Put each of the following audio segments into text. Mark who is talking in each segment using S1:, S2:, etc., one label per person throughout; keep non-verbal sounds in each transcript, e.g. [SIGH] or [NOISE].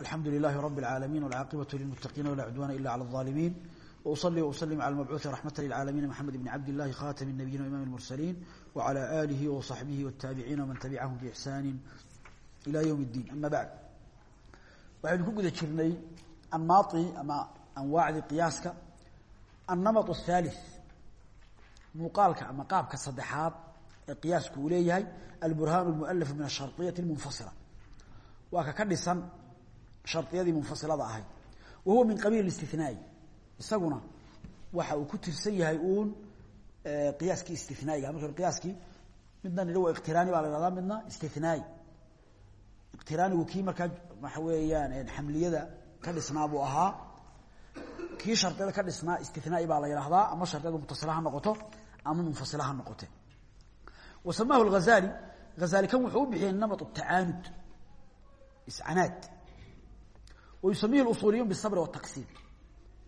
S1: الحمد لله رب العالمين والعاقبة للمتقين ولا عدوان إلا على الظالمين وأصلي وأسلم على المبعوث رحمة للعالمين محمد بن عبد الله خاتم النبيين وإمام المرسلين وعلى آله وصحبه والتابعين ومن تبعهم بإحسان إلى يوم الدين أما بعد waxaynu ku guda jirnay anmaai ama anwaacdii qiyaaska annamaط الثالث muuqaalka ama qaabka saddexaad ee qiyaasku uu leeyahay alburhaan اlmualaf min الsharطiyaة الmunfasila waa ka ka dhisan shariyadii munfasilada ahayd. Wa huwa min qabiil istinaai isaguna waxa uu ku tirsan yahay uun qiyaaskii istinaaiga marka qiyaaskii midna nidhi waa iqtiraani baa la ihahdaa midna istinaai iqtiraanigu kii markaa waxa weeyaan xamliyada ka dhisnaa buu ahaa. Kii shariyada ka dhisnaa istinaai baa la yidhahdaa. Ama shariyadu mutasila ha noqoto ama munfasila ha noqote. Wa samaahu hazali hazali kan wuxuu u bixiyey namat tacaanud iscanaad wayusamihi usuliyun bisabri wataqsiim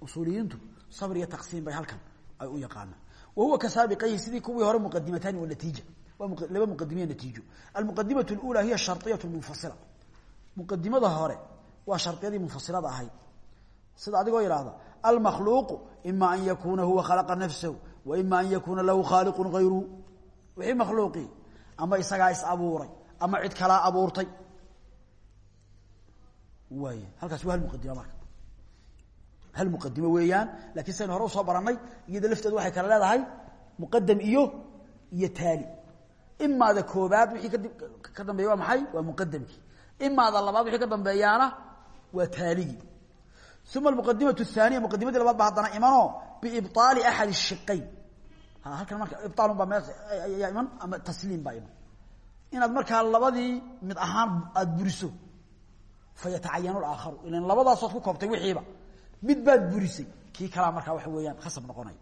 S1: usuuliyintu sabr iyo taqsiim bay halkan ay u yaqaanaan. Wa huwa ka saabiqayhi sidii kuwii hore muqadimatani wanatiija waa laba muqadimiya natiijo. Almuqadimatu اlula hiya shariyatu munfasila. Muqadimada hore waa shariyadii munfasilada ahayd. Sida adigoo ihahda almakhluuqu ima an yakuuna huwa khalaqa nafsahu wa ima an yakuuna lahu khaaliqu ayru wixii makhluuqii ama isagaa is abuuray ama cid kalaa abuurtay waay halkaas waa hal muqadimo marka hal muqadimo weeyaan lakin saynu hore usoo baranay iyada lafteedu waxay kala leedahay muqadam iyo iyo taali imaada koobaad wixii kadib ka dambeeya waa maxay waa muqadamkii imaada labaad wixii ka dambeeyaana waa taaligii uma almuqadimatu الثaaniya muqadimadii labaad ba haddana imanoo biibطaali axad الshiqayn halkan marka ibطaalun baa me ayaa iman ama tasliim baa iman inaad markaa labadii mid ahaan aada buriso fayatacayan aakharu ilan labadaasood ku koobtay wixiiba mid baad burisay kii kalaa markaa waxa weeyaan khasab noqonaya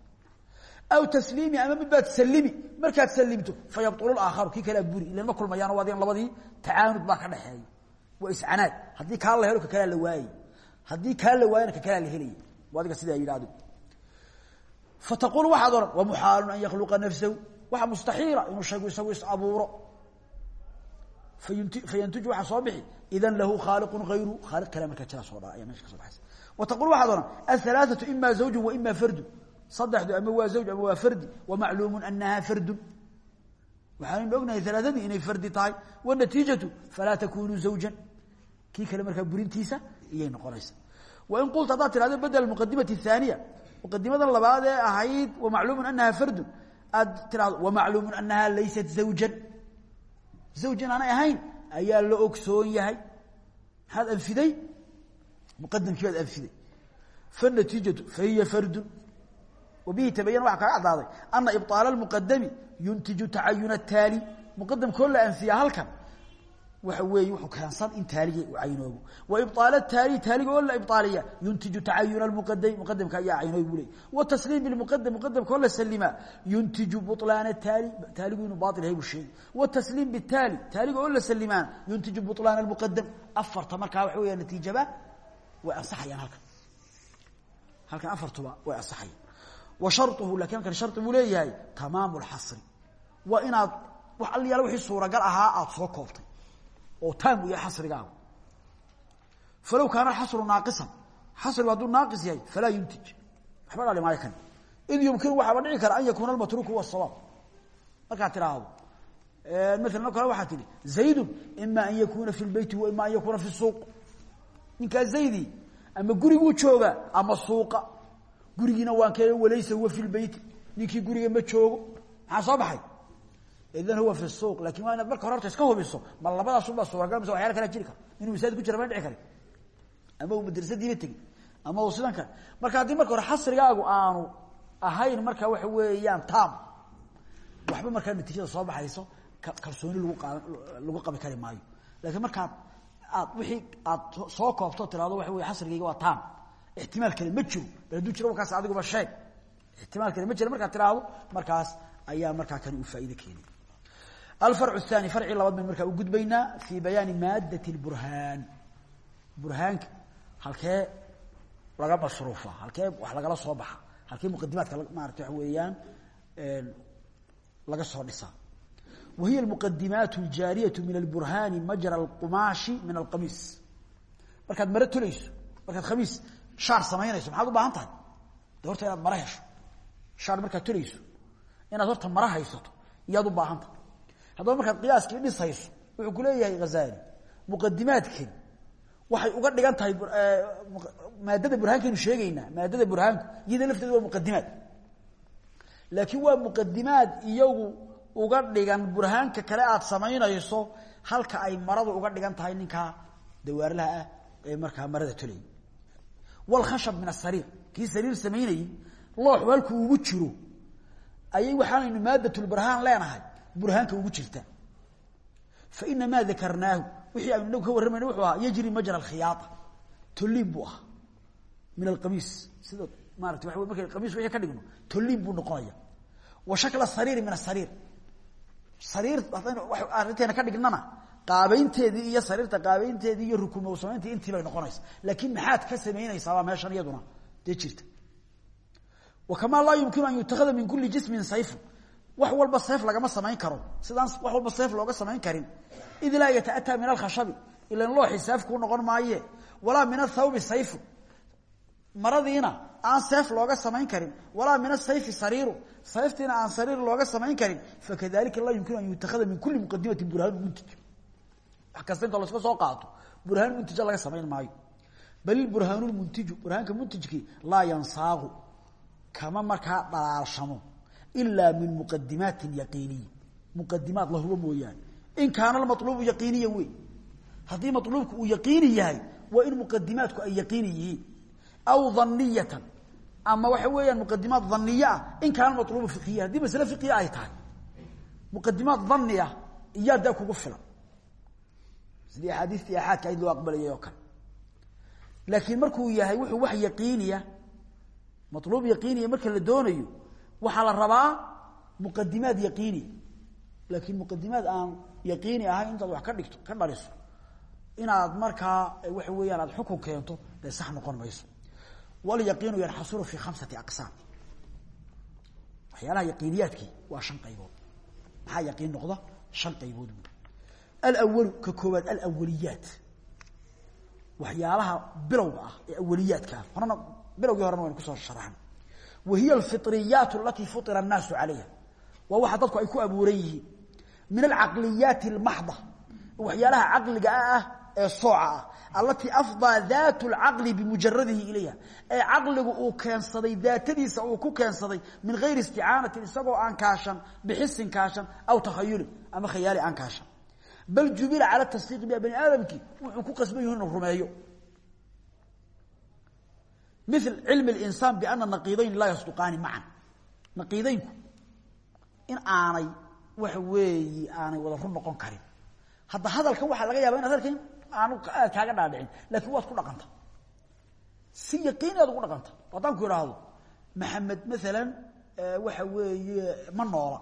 S1: aw tasliimi ama mid baad salimi markaad salimto fayabطulu aakharu kii kalea buri ilan ma kulmayaan waad labadii tacaanud baa ka dhexeeya waa iscanaad haddii kaa la helo ka kalea la waayey haddii kaa la waayana ka kalea la helaya adiga sidaa yidhahdo fataqul waxaad odhan wa muxaalun an yakhluqa nafsahu waxa mustaxiila inuu shaygu isagu is abuuro fayntuj waxaa soo bixi idan lahu khaaliqun ayru khaali kale markaa jira soo dhaa ayaa meesha kaso baaysa wa taqul waxaad odhan ahalaaثatu ima zawju wa ima fardu saddexdu ama waa zawj ama waa fardi wamacluumu anaha fardun waxaanaynu ognahay alaaadii inay fardi tahay wanatiijatu falaa takunu zawjan kii kale markaa burintiisa iyay noqonaysa wain qulta haddaad tirahdo bedel muqadimati aaniya muqadimadan labaad ee ahayd wamacluumu anaha fardun aad tirahdo wamacluumu anaha laysat zawjan zawjan aanay ahayn ayaa la ogsoon yahay. Maxaad anfiday muqadamkii baad anfiday fanatiijatu fahiya fardun. Wa bihi tabayana waxaa kaaga caddaaday ana ibطaala اlmuqadami yuntiju tacayun ataali muqadamkoo la anfiyaa halkan waa weey wuuu keensan in taaliga u caynoobo. Waibaal taali taaliga oo la ibaaliya yuntiju tacayun muqadam muqadamka ayaa caynooy bu ley watasliim bimuqadam muqadamka oo la salima yuntiju bulaan taali taaligu inuu bail yahay buu sheegay. Watasliim bitaali taaliga oo la salimaana yuntiju bulaan muqadam afarta markaa waxa weya natiijaba way ansaxayaan halkan. Halkan afartuba way ansaxayan wa sharuhu laakiin halkan shari buu leeyahay tamaam اlxasri waa inaad wa alyaal wixii suuragal ahaa aada soo koobtay oo taam u yahay xasrigaagu falow kaana xasru naaqisan. Xasrigu hadduu naaqis yahay falaa yuntij. Waxba dhali maayo kan. Id yumkinu waxaaba kara an yakuuna almatruuku huwa sawaab markaad tidhaahdo maala kale waxaa tihi zaydun ima an yakuuna fi lbeyti wa ima an fi suuq. Ninkaa zaydi ama guriguu joogaa ama suuqa. Gurigiina waan ke walaysa huwa fi lbeyti ninkii guriga ma joogo. Maxaa soo baxay idan huwa fi suuq laakiin waa inaad horta iska hubiso ma labadaasunbaa suuragal mise waxyaala kala jiri kara inuu masaajid ku jira dhici karin ama uu madrasadiiba tegin ama uu sidan kale marka haddii marka hore xasrigaagu aanu ahayn marka waxa weeyaan tam waxba markaa natiijada soo baxayso kalsooni lagu qa lagu qabi kari maayo lakiin markaad aad wixii aad soo koobto tirahdo waxa wey xasrigayga waa tam ixtimaal kale ma jiro bal hadduu jiro markaas adiguba sheeg ixtimaal kale ma jiro markaad tiraahdo markaas ayaa markaa kani uu faa'ido keenay alfarc الثاني farcii labaad baynu markaa u gudbaynaa fi bayaani maadaة الburhaan burhaanka halkee laga masruufa halkee wax lagala soo baxa halkee muqadimaadka maarata waxa weeyaan laga soo dhisaa wa hiya اlmuqadimaat اljaariyaة min اlburhaani majra اlqumaashi min alqamiis markaad mare tolayso markaad khamiis shaar samaynayso maxaad u baahan tahay de horta inaad mare hesho shaar markaad tolayso inaad horta mare haysato iyaad u baahan tahay haddaba markaad qiyaaskii dhisayso wuxuu ku leeyahay khazali muqadimaadkan waxay uga dhigan tahay maadada burhaankaynu sheegaynaa. Maadada burhaanku iyada lafteeda waa muqadimaad laakiin waa muqadimaad iyagu uga dhigan burhaanka kale aad samaynayso halka ay maradu uga dhigan tahay ninkaa dawaarlaha ah ee markaa marada tolay. Walkhashab min asariir kii sariir samaynayey looxu halkuu ugu jiro. Ayay waxaanaynu maadatulburhaan leenahay burhaanka ugu jirta. Fa inamaa dakarnaahu wixii aynu inagu warramayna wuxuu ahaa yajri majra alkhiyaaa ahaa. Min alqamiis. Sida maarata waa markay qamiis wixii ka dhigno tolliin buu wa shakla sariiri min asariir sariir haddaynu arrinteena ka dhignana qaabaynteedii iyo sariirta qaabaynteedii iyo samayntii intii bay noqonaysa. Laakiin maxaad ka samaynaysaabaa meeshan iyaduna dee wa kamaa laa yumkinu an yutakhada min kuli jismin sayfun wax walba sayf lagama samayn karo. Sidaan wax walba sayf looga samayn karin. Id laa yata'ataa min alkhashabi. Ilan looxi sayf kuu noqon maaye. Walaa min athawbi sayfun maradiina aan sayf looga samayn karin. Walaa min asayfi sariiru. Sayftiina aan sariir looga samayn karin. Fakadalika laa yumkinu an yutakhada min kuli muqadimati burhaan muntij. Wax kasta inta soo qaato burhaan muntija laga samayn maayo. Bal burhaan muntiju burhaanka muntijkii laa yansaaqu kama markaa dhalaalshamo ilaa min muqadimaati yaqiiniya muqadimaat la hubo mooyaane in kaana almaluubu yaqiiniya wey haddii maluubku uu yaqiini yahay waa in muqadimaatku ay yaqiini yihiin aw dhaniyatan ama waxa weeyaan muqadimaat dhaniye ah in kaana maluubu fiqiya haddii masle fiqiya ay tahay muqadimaat dhani ah iyaa dee kugu filan sidii axaadiistii axaadka ayd loo aqbalayay oo kale laakiin markuu yahay wuxuu wax yaqiiniya maluub yaqiiniya marka la doonayo waxaa la rabaa muqadimaad yaqiini. Laakiin muqadimaad aan yaqiini ahayn intaad wax ka dhigto ka dhaliso. Inaad markaa waxa weeyaan aad xukun keento dee sax noqon mayso. Walyaqiinu yanxasuru fi khamsati aqsaam. Waxyaalaha yaqiiniyaadkii waa shan qaybood. Maxaa yaqiin noqda? Shan qaybood wey alawalu ka koowaad alawaliyaat waxyaalaha bilowga ah ee awaliyaadka ah. Bilowgii horena waynu ku soo sharaxnay wahiy alfiطriyaat alatii fuطira الnaasu calayha waa waxa dadku ay ku abuuran yihiin min alcaqliyaati اlmaxda waxyaalaha caqliga ah ee sooca ah alatii afdaa daat اlcaqli bimujaradihi ilayha ee caqligu uu keensaday daatadiisa uu ku keensaday min gayri isticaanatin isagoo aan kaashan bixisin kaashan aw takhayulin ama khayaali aan kaashan bal jubila cala tasdiiqi bia bani aadamkii wuxuu ku qasban yahi inuu rumeeyo mil cilmi اlinsaan biana naqiidayn laa yasduqaani macan naqiidaynku in aanay waxa weeyi aanay wada run noqon karin. Hadda hadalkan waxaa laga yaaba inaad halkan aanu aad kaaga dhaadhicin laakiin waad ku dhaqanta. Si yaqiini aad ugu dhaqanta haddaan ku idhaahdo maxamed maalan waxa weeye ma noola.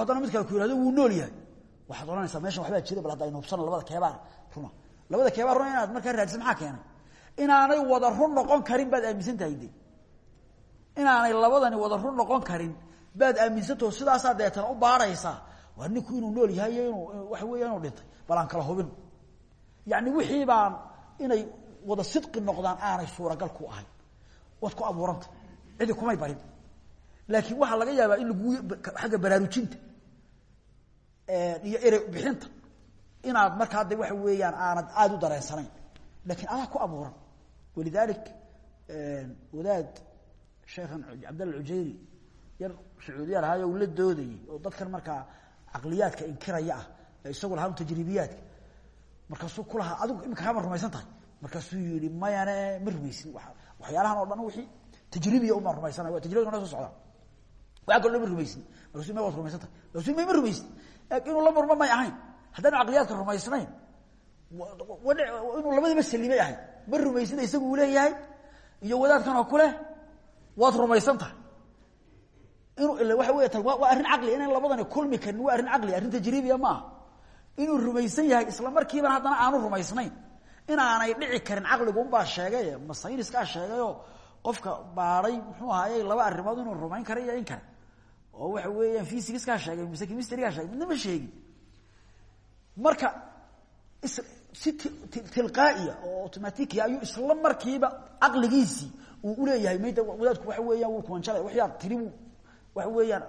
S1: Haddana mid kale ku yihahdo wuu nool yahay. Waxaad odhanaysaa meeshan waxbaa jira bal hadda aynu hubsano labada keebaa runa labada keebaa runa inaad markaa raadisa maxaa keenay? Inaanay wada run noqon karin baad aaminsan tahay de inaanay labadani wada run noqon karin baad aaminsantaho sidaasaa deetana u baaraysaa. Waa ninku inuu nool yahay inuu waxa weya inuu dhintay. Bal aan kala hubin. Yani wixii baan inay wada sidqi noqdaan aanay suuragal ku ahayn waad ku abuuranta cidi kumay barin. Laakiin waxaa laga yaabaa in lagu agga baraarujinta iyo ere bixinta inaad markaa de waxa weeyaan aanad aada u dareensanayn. Lakiin adaa ku abuuran. Walidalik wadaad sheekhan cabdalla cujayri yar sacuudiya lahaayo uu la doodayey oo dadkan markaa caqliyaadka inkiraya ah ee lahaa tajribiyaadka markaasuu ku lahaa adigu imika rumaysan tahay. Markaasuu yihi mayane ma rumaysin. Waxyaalahan oo dhan wixii tajribiya uma rumaysanay waa tajribada noo soo socdaa. Waa kaloo ma rumaysin. Markasu ma waad rumaysan tahay. Markasu may ma rumaysin. Inuu la murmo may ahayn haddaynu caqliyaadka rumaysnayn inuu labadiiba salimay ahay ma rumaysina isagu leeyahay? Iyo wadaadkan oo kuleh waad rumaysan tahay. Inuu ila waxa wey waa arrin caqli. Inaan labadani kulmi karin waa arrin caqli. Arrin tajribiya ma aha. Inuu rumaysan yahay isla markiibana haddana aanu rumaysnayn. Inaanay dhici karin caqligu unbaa sheegay masayniskaa sheegayoo qofka baaday muxuu ahaaye laba arrimood inuu rumayn kara iyo in kale. Oo waxa weeyaan physicskaa sheegay mise chemistrygaa sheegay midna ma sheegin marka si tilqaaiya oo automatica ayuu isla markiiba caqligiisii uu uleeyahay mayda wadaadku waxa weeyaan wuu kumanjalay waxyaa tiri buu waxa weeyaan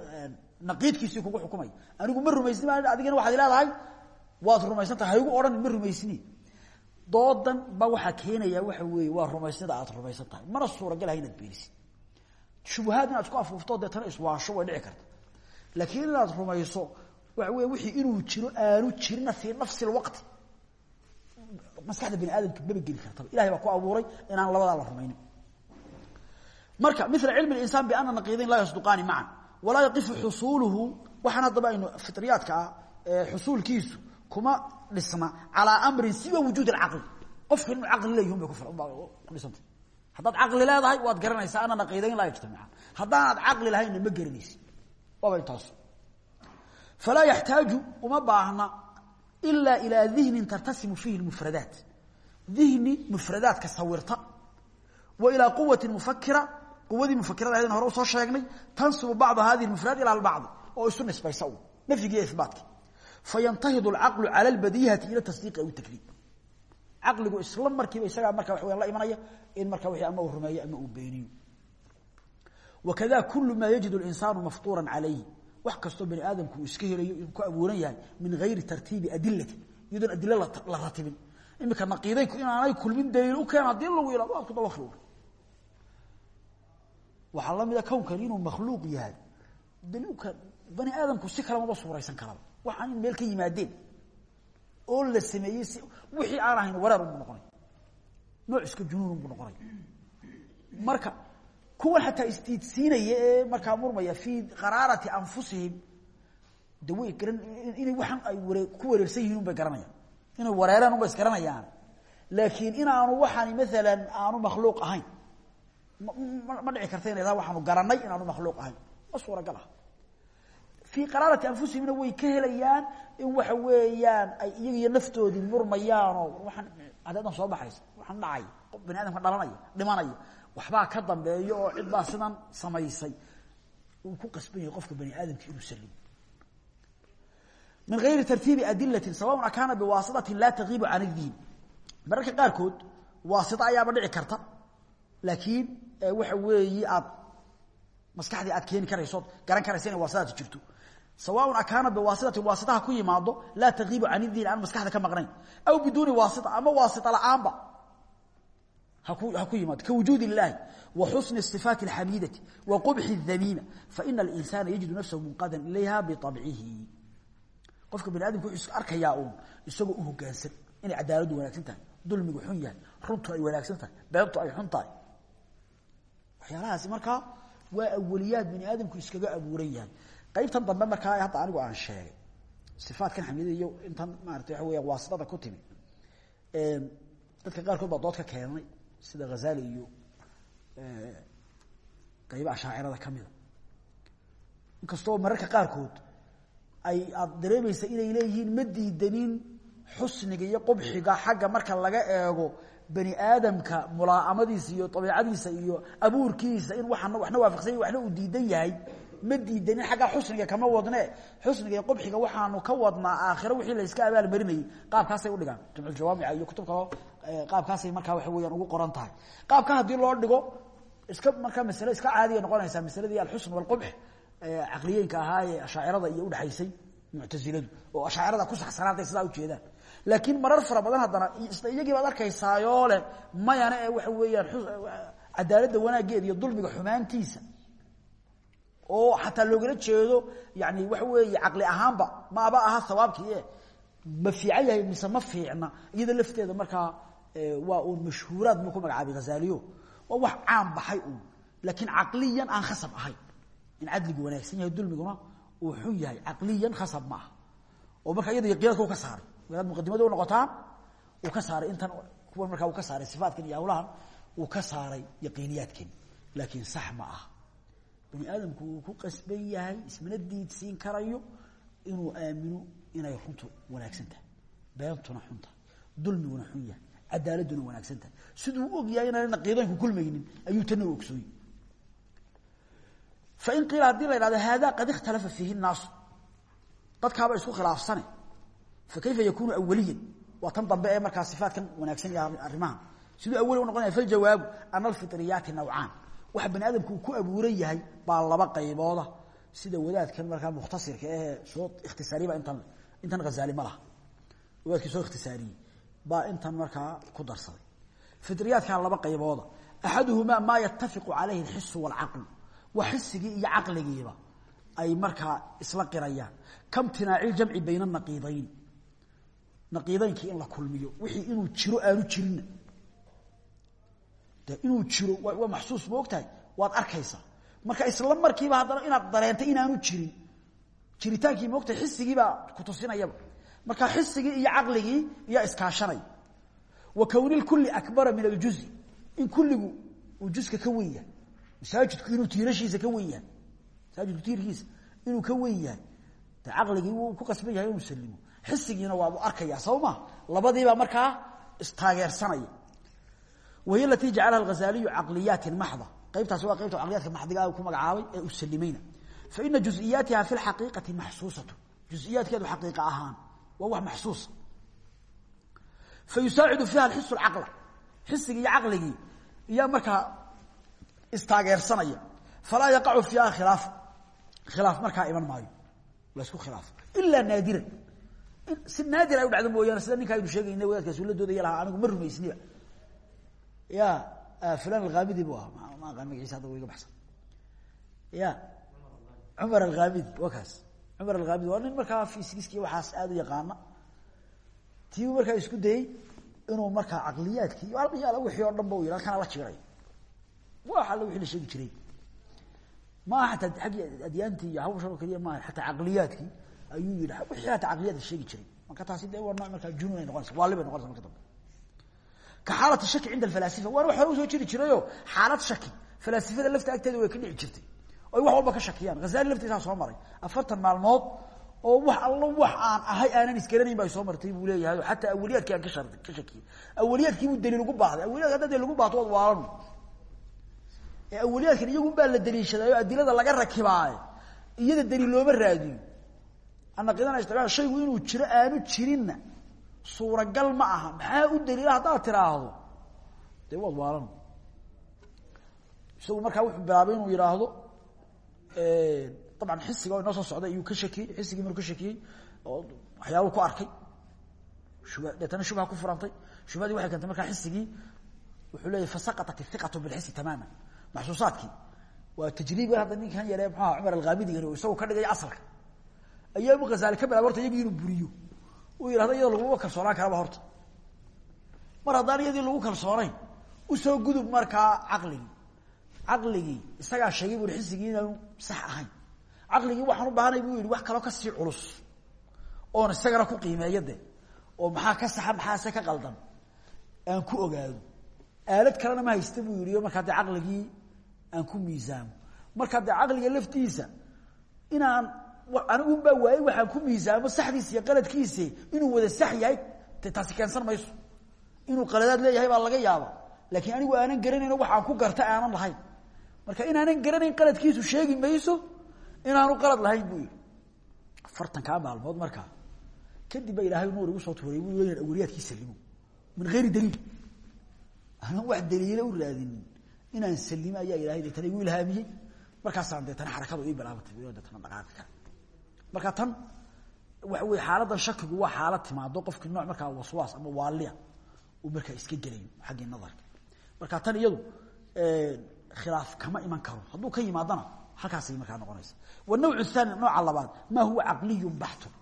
S1: naqiidkiisii kugu xukumaya anigu ma rumaysni ma adigana waxaad leedahay waad rumaysan tahay haygu odhan ma rumaysni doodan ba waxaa keenaya waxa weeye waa rumaysnida aad rumaysan tahay. Mana suuragal aha inaad beenisid shubahaad inaad isku afuufto deetana iswaasho way dhici karta. Laakiin inaad rumayso waxa wey wixii inuu jiro aanu jirina fii nafsi lwaqti maskaxda bani aadamka maba geli kartaba ilahay baa ku abuuray inaan labadaa la rumaynin. Marka mila cilmi insaan biana naqiidayn laa yasduqaani macan walaa yaqifu xusuuluhu waxaan haddaba aynu fitriyaadka ah xusuulkiisu kuma dhisna calaa amrin siwa wujuud alcaqli. Qofka inuu caqli leeyahun bay ku dhisantay. Haddaad caqli leedahay waad garanaysaa ana naqiidayn laa yajtamican. Haddaanaad caqli lahaynna ma garanaysi waaba falaa yaxtaaju uma baahna ilaa ilaa dihnin tartasimu fiihi mufradaat dihni mufradaadka sawirta wa ilaa quwati mufakira quwadii mufakirada ahaydn hore u soo sheegnay tansibu bacda hadihi mufradaat ila bacdi oo isu nisbaysa u nafyigi ibaatka fayantahidu alcaqlu cala lbadihati ila tasdiiqi aw takdiib caqligu isla markiiba isagaa markaa wax weyan la imanaya in markaa wixii ama uu rumeeyo ama uu beeniyo wakada kulu maa yajidu linsaanu maftuura calayh wax kastoo bani aadamku uu iska helayo inuu ku abuuran yahay min gayri tartiibi adilati iyadoon adilo la ratibin. Imika naqiidaynku inaanay kulmin daliil u keen haddii lagu yihahdo waa kuda wakri waxaa la mida kownkan inuu makhluuq yahay. Daliilka bani aadamku si kale maba suuraysan karaba waxaan meel ka yimaadeen oo la sameeyey wixii aan ahayn wareer unbu noqonay. Nooc iska junuun unbu noqonay. Marka kuwan xataa istiidsiinaya ee markaa murmaya fii qaraarati anfusihim de way garan inay waxaan ay ware ku wareersan yihiin un bay garanayaan. Inay wareereen un bay isgaranayaan laakiin inaanu waxaani maalan aanu makhluuq ahayn ma dhici karta inay waxaanu garanay inaanu makhluuq ahayn. Ma suuragal ah. Fii qaraarati way ka helayaan in waxa weeyaan ay iyaga iyo naftoodii murmayaanoo waxaan soo baxaysa waxaan dhacay bani aadamka dhalanaya dhimanaya waxbaa ka dambeeyo oo cid baa sidan samaysay. Uu ku qasban yahay qofka bani aadamka inuu salimo min gayri tartiibi adilatin sawaun akaana biwaasitatin laa tagiibu can idihn mararka qaarkood waasito ayaaba dhici karta laakiin waxa weeyi aad maskaxdii aad keeni karayso garan karaysa inay waasitaati jirto. Sawaaun akaana biwaasitatin waasitaha ku yimaado laa tagiibu can idihn aan maskaxda ka maqnayn. Aw biduuni waasita ama waasita la'aanba ha ku yimaado kwujuud الlahi وxusن الصفاaت الxamidة وqبح الdmيمة faإن الإنساaنa يجد نفسه منqadا إlayha بطبعihi qofka بني adمka wuxuu is arkayaa un isagoo u hogaansan inay cadaaladdu wanaagsan tahay dulmigu xun yahay runtu ay wanaagsan tahay beentu ay xun tahay waxyaalahaasi markaa waa awaliyaad bani aadamku iskaga abuuran yahay qaybtan dambe markaa hadda anigu aan sheegay صifaatkan xamidada iyo intan maarata waxa weya waasitada ku timi dadka qaarkood baa dood ka keenay sida hazali iyo qayba ashaacirada ka mida inkastoo mararka qaarkood ay aada dareemaysa inay leeyihiin ma diidanin xusniga iyo qubxiga xagga marka laga eego bani aadamka mulaacamadiisa iyo abiicadiisa iyo abuurkiisa in waana waxna waafaqsany waxna uu diidan yahay ma diidanin xagga xusniga kama wadne. Xusniga qubxiga waxaanu ka wadnaa aakhiro wixii la iska abaalmarinayay qaabkaasay udhigaan jamculjawaamica iyo kutub kaloo qaabkaasay markaa waxa weyaan ugu qoran tahay. Qaabka haddii loo dhigo iska markaa masale iska caadiya noqonaysaa masaladii alxusn walqubx caqliyeynka ahaa ee ashaacirada iyo udhexaysay muctasiladu oo ashaacirada ku saxsanaantay sidaa ujeedaan laakiin marar fara badan haddana iyagii baad arkaysaayoo leh mayana ee waxa weeyaan cadaaladda wanaaggeeda iyo dulmiga xumaantiisa oo xataa loogala jeedo yani waxa weeye caqli ahaanba maaba aha hawaabkii e ma fiican yahay mise ma fiicna? Iyada lafteeda markaa waa uun mashhuuraad buu ku magacaabay hazaliyo waa wax caan baxay uun. Laakiin caqliyan aan khasab ahayn in cadligu wanaagsan yahay dulmiguna uu xun yahay. Caqliyan khasab ma aha. Oo marka iyada yaqiinadka u ka saaray. Wadaad muqadimada u noqotaan uu ka saaray intan kuwan markaa uu ka saaray sifaatkan iyo hawlahan uu ka saaray yaqiiniyaadkan. Laakiin sax ma aha bani aadamku uu ku qasban yahay ismana diidsiin karayo inuu aamino inay runtu wanaagsan tahay beentuna xun tahay dulmiguna xun yahay cadaaladuna wanaagsan tahay. Siduu u og yahay inaana naqiidaynku kulmaynin ayuu tana u ogsooye fain qiila haddii la ihahdo hada qad ikhtalafa fiihi الnaasu dadkaaba isku khilaafsane. Fakayfa yakunu awaliyan waa tan dambe ee markaa sifaatkan wanaagsan iyo arrimaha siduu awal u noqonaya faljawaabu ana alfitriyaati nawcaan waxa bani aadamku ku abuuran yahay baa laba qaybooda. Sida wadaadkan markaa mukhtasirka ee soo ikhtisaariba intan intan ghazaali ma laha. Wadaadkii soo ikhtisaariyey intan markaa ku darsaday. Fitriyaadkaa laba qaybooda. Axaduhumaa maa yatafiqu calayhi alxisu waalcaqlu. Waa xisigii iyo caqligiiba ay markaa isla qirayaan. Kamtinaaci ljamci bayna naqiidayn. Naqiidaynkii in la kulmiyo. Wixii inuu jiro aanu jirinna de inuu jiro waa maxsuus ma ogtahay? Waad arkaysaa. Marka isla markiiba haddana inaad dareentay inaanu jirin jiritaankii ma ogtahay xisigiibaa ku tusinayaba. Marka xisigii iyo caqligii iyaa iskaashanaya wa kowni lkuli akbara min aljuzi. In kulligu uu juska ka wen masaajidku inuu tiirashiisa ka wen masaajidku tiirkiisa inuu ka wen yahay. De caqligii ku qasban inuu salimo xisigiina waabu arkaya soo ma labadiibaa istaageersanaya wahiy alatii jacalaha alghazaaliyu caqliyaatin maxda qaybtaasi waa qaybta caqliyaadka maxdiga ku magacaabay ee u salimayna faina juزiyaatiha fi اlxaqiiqati maxsuusatu juزiyaadkeedu xaqiiqa ahaan waa wax maxsuusa fayusaacidu fiiha alxisu اlcaqla xisigii iyo caqligii iyaa markaa istaageersanaya falaa yaqacu fiiha khilaaf khilaaf markaa iman maayo la isku khilaafo ilaa naadiran si naadir ay u dhacdo mooyaane sida ninka aynu sheegayna wadaadkaas ula doodaya lahaa anigu ma rumaysniba ya fulan alkhamidi bu ahaa ma aqaan magaciisa hadda iga baxsan ya cumar alkhamidi waa kaas cumar alkhamidi waa nin markaa fysigiski waxaas aada u yaqaana tiibu markaa isku dayey inuu markaa caqliyaadkii yaalla wixii oo dhan ba u yidha halkana la jiray wax alla wixii la sheegi jiray maaha xataa xaggii adyaantii iyo hawshan oo keliya maaha xataa caqliyaadkii ayuu yidhi wixii hataa caqliyaadka sheegi jiray marka taasi ka xaalati shaki cinda alfalaasifa waana wax hore u soo jiri jirayoo xaalad shaki falaasifada lafta agteeda way ka dhici jirtay oy wax walba ka shakiyaan hazali laftiisaa soo maray afartan maalmood oo wax allo wax aan ahay aanan isgaranayn ba soo martay buu leeyahay xataa awaliyaadkii aan ka ka shakiyey awaliyaadkii buu daliil ugu baahday awaliyaadka hadda dee lagu baahto waad waalan ee awaliyaadkan iyagun baa la daliishadayo adilada laga rakibaaye iyada daliil looma raadiyo suuragal ma aha. Maxaa u daliila haddaad tiraahdo? Dee waad waalan isagu markaa wuxuu bilaabay inuu yidhaahdo dabcan xisiga oo inoo socday iyuu ka shakiyey xisigii maruu ka oo waxyaabuu ku arkay. Shubha deetana shubha ku furantay. Shubhadii waxay keentay markaa xisigii wuxuu leeyahy fasaqatat ihiqatu bilxisi tamaama. Maxsuusaadkii. Waa tajriib hadda ninkan yare muxuaha cumar alkhaamidigani oo isagu ka dhigay asalka ayaa ibu ghazaali ka bilaabay inuu buriyo uu yidhahdo iyada laguma kalsoonaan karaba horta. Mar haddaan iyadii lagu kalsoonayn u soo gudub markaa caqligii. Caqligii isagaa sheegay bui xisigii inaanu sax ahayn. Caqligii waxaan baahanay buu yihi wax kaloo ka sii culus oon isagana ku qiimeeyo de oo maxaa ka saxa maxaase ka qaldan? Aan ku ogaado. Aalad kalena ma haysta buu yihi markaa dee aan ku miisaamo markaa dee laftiisa inaan anigun baa waayey waxaan ku miisaamo saxdiisa iyo qaladkiisi inuu wada sax yahay. Taasi keensan mayso. Inuu qaladaad leeyahay baa laga yaaba laakiin anigu aanan garanayno waxaan ku garta aanan lahayn. Marka inaanan garanayn qaladkiisu sheegi mayso inaanu qalad lahayn buu yihi afartankaa maalmood markaa kadib ba ilaahay nuur igu soo tuuray buu leeyahay awliyaadkii salimo min geyri daliil. Aanan wax daliila u raadinin. Inaan salimo ayaa ilahay deetana igu ilhaamiyey. Markaasaan deetana xarakadu ii bilaabatay deetana dhaqaaqi kara marka tan waxa wey xaaladan shakigu waa xaalad timaado qofkii nooc markaa waswaas ama waaliya uu markaa iska gelayo xaggii nadarka. Marka tan iyadu khilaaf kama iman karo. Hadduu ka yimaadana halkaasay markaa noqonaysa. Wanawc thani nooca labaad ma huwa caqliyu baxtun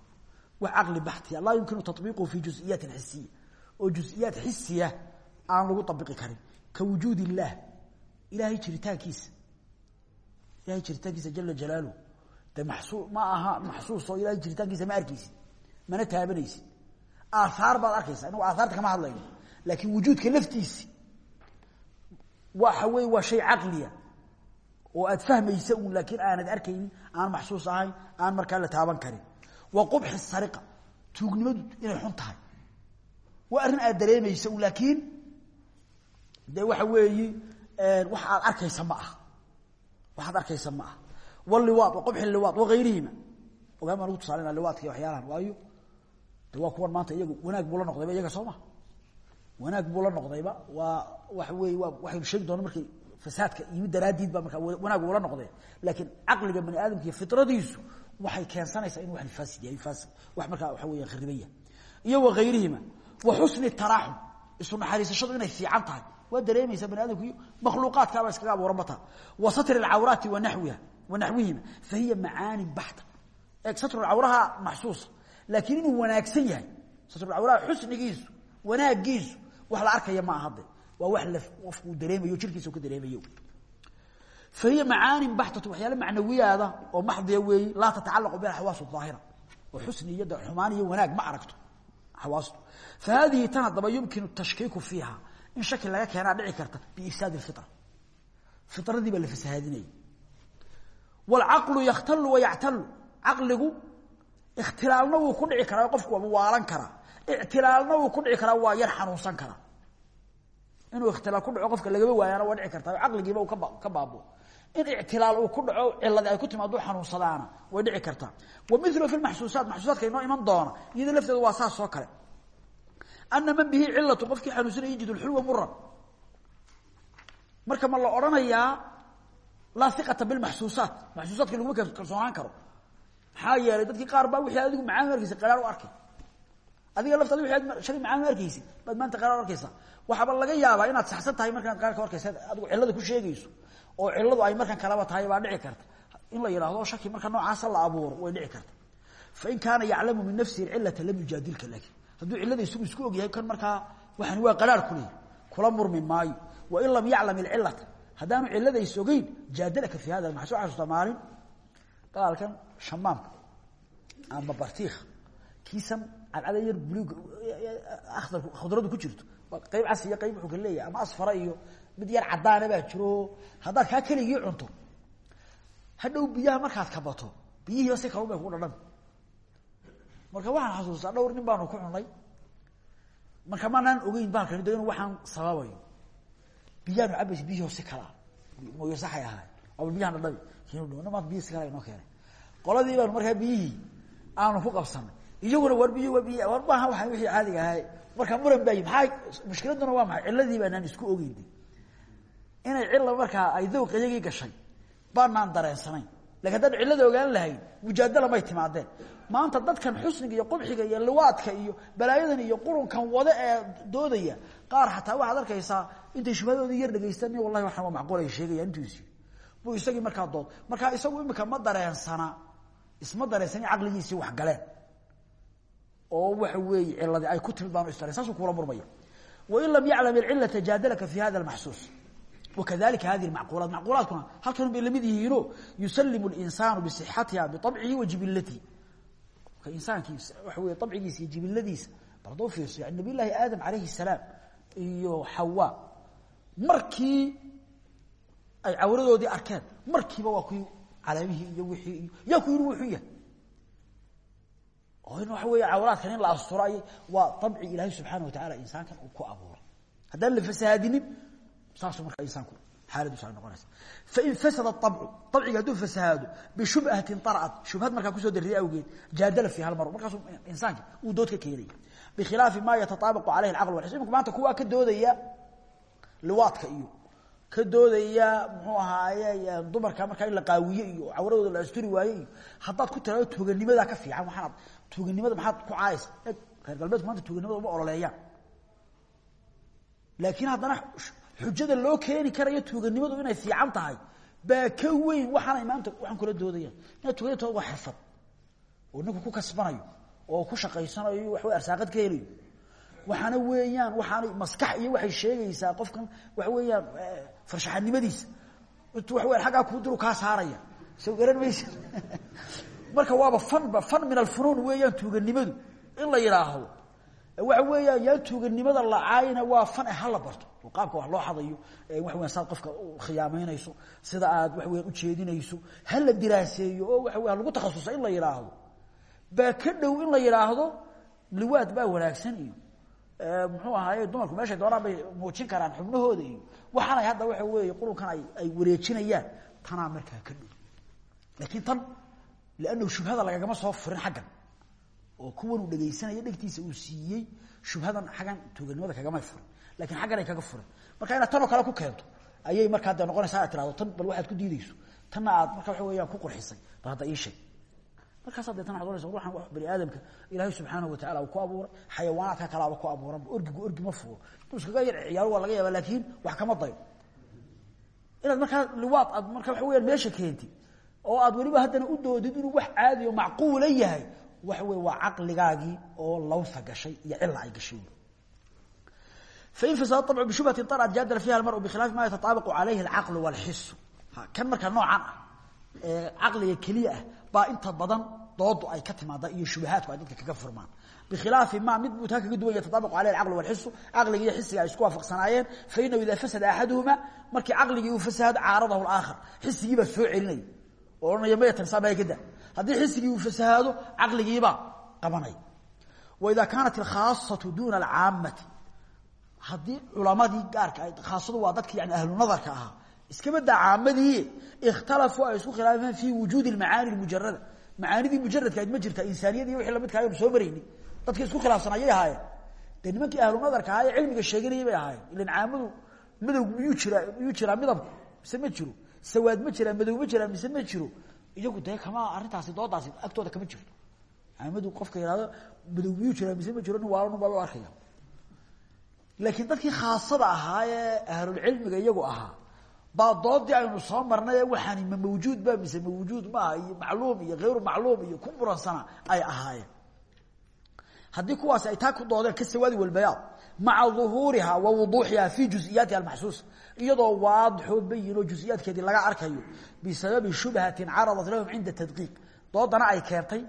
S1: wax caqli baxtiya laa yumkinu tabiiquhu fi juزiyaati xisiya oo juزiyaat xisiya aan lagu abiqi karin. Ka wujuud illah ilahay jiritaankiisa. Ilahay jiritaankiisa jala jalaaluh de maxsuu ma aha maxsuus oo ilahay jiritaankiisa ma arkaysid mana taabanaysid aahaar baad arkaysa inagu aahaarta kama hadlayno laakiin wujuudka laftiisi waxa wey waa shay caqliya oo aad fahmaysa un laakiin aanad arkaynin aan maxsuus ahayn aan markaa la taaban karin. Wa qubxi sariqa tuugnimadu inay xun tahay. Waa arrin aad dareemaysa un laakiin de waxa waliwaad wa qubxi liwaad wahayrihima ogaan baan ugu tusaalena liwaadka waxyaalahan waayo de waa kuwan maanta iyagu wanaag buu la noqdayba iyaga soo ma wanaag buu la noqdayba waa waxa wey waa waxaynu sheegi doona markay fasaadka yimid daraadiid ba markaa wanaag ula noqdeen laakiin caqliga bani aadamka iyo fitradiisu waxay keensanaysaa inu wax faasid yahay faasid wax markaa waxa weya khariban yahay iyo wagayrihima wa xusni taraaxum isu naxariisashadu inay fiican tahay waa dareemaysaa bani aadamku iyo makhluuqaadkaaba iskaga abuuran bata wa satri alcawraati wa naxwiha naxwihima fa hiya macaanin baxta eeg satrulcawraha maxsuusa laakiin inuu wanaagsan yahay. Satrulcawraha xusnigiisu wanaagiisu wax la arkaya ma aha de waa wax la qofku dareemayo jirkiisa ka dareemayo. Fa hiya macaanin baxtatu waxyaale macnawiyaada oo maxdiya weeyi laa tatacalaqu biha xawaas aahira oo xusni iyo xumaan iyo wanaag ma aragto. Xawaastu fa hadihi tan haddaba yumkinu tashkiiku fiiha. In shaki laga keenaa dhici karta biifsaadi fira firadii baa la fasahaadinaya wlcaqlu yakhtalu wayactalu caqligu ikhtilaalna wuu ku dhici karaa qofku waaba waalan karaa ictilaalna wuu ku dhici karaa waa yar xanuunsan karaa inuu ikhtilaal ku dhaco qofka lagaba waayaana waa dhici kartaa caqligiiba uu ka baabo in ictilaal uu ku dhaco ciladi ay ku timaado xanuunsadaana way dhici kartaa wa milu fi maxsuusaat maxsuusaadka inoo iman doona iyado lafteedu waa saas oo kale ana man bihi cilatu qofkii xanuunsanaya yajid xulwa muran marka ma la odhanayaa laa iqata bimaxsuusaat maxsuusaadka laguma kalsoonaan karo. Maxaa yeelay dadkii qaar baa wixii adigu macaan arkeysa qaraar u arkay. Adiga laftaada wixii aad shalay macaan arkeysid baad maanta qaraar arkeysaa waxaaba laga yaabaa inaad saxsan tahay markaad qaar ka arkeysa adigu cillada ku sheegayso oo cilladu ay markan kalaba tahay baa dhici karta. In la yidhaahdo shaki marka noocaasa la abuuro way dhici karta. Fain kaana yaclamu min nafsihi cilata lam yujaadilka laakin hadduu cillada isagu isku ogyahay kan markaa waxani waa qaraar ku leeyahy kula murmi maayo. Wain lam yaclam ilcilata haddaanu ciladays ogeyn jaadalaka fi hada maxaa soo xasuusta maalin? Dagaalkan shamaamka ama bartiikha kiisan cadcada yar buluug akhdar khudradu ku jirto. Qayb cas iyo qayb wuxuu ka leeyahay ama asfara iyo mid yar caddaana baa jiro. Haddaad kaa keligii cunto hadhow biyaha markaad kabato biyihiiba si kalun bay kugu dhadhan. Marka waxaan xasuustaa dhowr nin baanu ku cunay. Marka maanaan ogeyn baalkani de inuu waxaan sababayo biyaanu cabaysa biyihio si kalaa. Mooyo saxay ahaay aba biyahan dhadhabi maanta biyihi si kala inoo keenay. Qoladii baanu markaa biyihii aanu ku qabsanay. Iyaguna war biyi waa biyi war maaha waa wixii caadiga ahay. Markaa muran baayi maxaa mushkiladuna waa maxay? Ciladii baanaan isku ogeynay. Inay cilla markaa ay dawq iyagii gashay baanaan dareensanayn laakiin haddaan cillada ogaan lahayn mujaadala may timaadeen. Maanta dadkan xusniga iyo qubxiga iyo liwaadka iyo balaayadan iyo qurunkan wada ee doodaya qaar xataa waxaad arkaysaa intay shubhadoodii yar dhegaystaan wallahi waxaan waa macquul ay sheegayaan intuisi buu isagii markaa dood. Markaa isagu imika ma dareensana isma dareensana caqligiisii wax galeen. Oo waxa weeye ciladii ay ku timid baanu isdareen saasuu kuula murmaya. Wain lam yaclam ilcilata jaadalaka fi hada almaxsuus وkذلika hadi المعقuلaaت معقuلaaتkuna halkan bay lamid yihiino يusلم الإنساaن بصحatiha بطبعihi وaجibilatihi marka insaankii waxa wey طبcigiisa iyo jibiladiisa bal haduu fiirso yani نabiy لlahi aadam عalayه السaلاam iyo xawa markii ay cawradoodii arkeen markiiba waa kuwii calaamihii iyo wiii iyo yaa ku yiri wuxuu yahay oo in waxa wey cawraadkan in la asturay waa طبci ilaahay subحaanaه وataعala insaankan uu ku abuuray haddaan la fasahaadinin saasuu markaa insaanku xaaladiisu ay noqonaysa. Fain fasada abcu abciga hadduu fasahaado bishubhatin arcat shubhad markaa ku soo darriday awgeed jaadala fiiha almaru markaasuu insaanki uu dood ka keenaya. Bikhilaafi ma yataaabaqu caleyhi alcaql walxis iminku maanta kuwaa ka doodaya liwaadka iyo ka doodaya muxuu ahaaye dumarka markaa in la qaawiye iyo cawradooda la asturi waaye iyo haddaad ku tiraado tuuganimadaa ka fiican waxaanaad tuuganimada maxaad ku caayaysa reer galbeedku maanta tuuganimada uma ololeeyaan. Laakiin haddana xujada loo keeni karayo tuuganimadu inay fiican tahay. Baa ka weyn waxaanay maanta waxaan kula doodayaan inaad tuuganimta waa xirfad. Oo ninku ku kasbanayo oo ku shaqaysanayo waxaway arsaaqad ka helayo. Waxaana weeyaan waxaanay maskax iyo waxay sheegaysaa qofkan waxa weeyaan farshaxanimadiisa intu waxa weyan aggaa kuu diru kaa saaraya. Soo garan maysa? [LAUGHS] Marka waaba fanba fan min alfunuun weeyaan tuuganimadu in la yidhaahdo waxa weeyaan yaa tuuganimada lacaayna waa fan ha la barto. Qaabka wax loo xadayo waxa weyan saad qofka khiyaamaynayso sida aad waxa weyan ujeedinayso ha la diraaseeyo oo waxa weya lagu takhasusa in la yidhaahdo baa ka dhow in la yidhaahdo liwaad baa wanaagsan iyo muxuu ahaaye dumarku meeshay doonaan bay muujin karaan xubnahooda iyo waxaanay hadda waxa weeye qurunkan ay ay wareejinayaan tanaa markaa ka dhow. Laakiin tan liannahu shubhada lagagama soo furin xaggan oo kuwan uu dhegaysanaya dhegtiisa uu siiyey shubhadan xaggan tuuganimada kagamay furin lakiin xaggan ay kaga furin marka inaad tanoo kale ku keento ayay markaa dee noqonaysaa aad tirahdo tan bal waxaad ku diideyso tanna aad marka waxa weeyaan ku qurxisay bal hadda ii sheeg. Markaasaa deetan waxad ohanaysa ruuxan bani aadamka ilaahay subxaanahu watacala uu ku abuuray xayawaanaadka kalaaba ku abuuran orgigu orgi ma fugo inuu iskaga yar ciyaaro waa laga yaaba laakiin wax kama dayo. Inaad markaa liwaad aad marka waxa weyaan meesha keentid oo aad weliba haddana u doodid inuu wax caadi o macquula yahay waxa wey waa caqligaagii oo lawha gashay iyo cila ay gashay fain fasada abcu bishubhati طalcat jaadala fiha almaru bikhilafi ma yataطaabaqu calayhi alcaqlu walxisu. Kan markaa noocan ah ee caqliga keliya ah baa inta badan doodu ay ka timaada iyo shubahaadku ay dadka kaga furmaan. Bikhilaafi ma mid buu taa kaga duwan yataaabaqu caleyh alcaqlu walxisu caqliga iyo xisiga ay isku waafaqsanaayeen. Fainahu ida fasada axaduhuma markii caqligii uu fasahado caaradahu alaakhar. Xisigii baa soo celinaya oo odhanaya maya tansaa maya kada haddii xisigii uu fasahaado caqligiibaa qabanaya waida kaanat alkhaasatu duna alcaamati haddii culamadii gaarka khaasadu waa dadki yani ahlu nadarka ahaa iskaba daa caamadii ikhtalafuu ay isku khilaafeen fi wujuudi macaani mujarada macaanidii mujaradka ayd ma jirta insaaniyadii wixii lamidka aynu soo marayni. Dadkii isku khilaafsan ayay ahaayeen. Dee nimankii ahlu nadarka ahaa ee cilmiga sheeganayay bay ahaayeen. Ilan caamadu madowgu miyuu jiraa miyuu jiraa midabku? Mise ma jiro? Sawaad ma jiraa madow ma jiraa mise ma jiro iyagu dee kama arrintaasi doodaasi agtooda kama jirto. Caamadu qofka yihahdo madow miyuu jiraa mise ma jiro nin waalanu baa u arkaya laakiin dadkii khaasada ahaa ee ahlulcilmiga iyagu ahaa baa doodii aynu soo marnay waxaani ma mawjuud ba mise mawjuud maaha iyo macluum iyo hayru macluum iyo ku muransana ay ahaayeen. Haddii kuwaasi ay taa ku doodeen ka sawaadi walbayaad maca duhuuriha wa wuduuxiha fi juزiyaatiha almaxsuusa iyadoo waadixoo bayinoo juزiyaadkeedii laga arkayo bisababi shubhatin caradat lahum cinda tadqiiq. Doodana ay keentay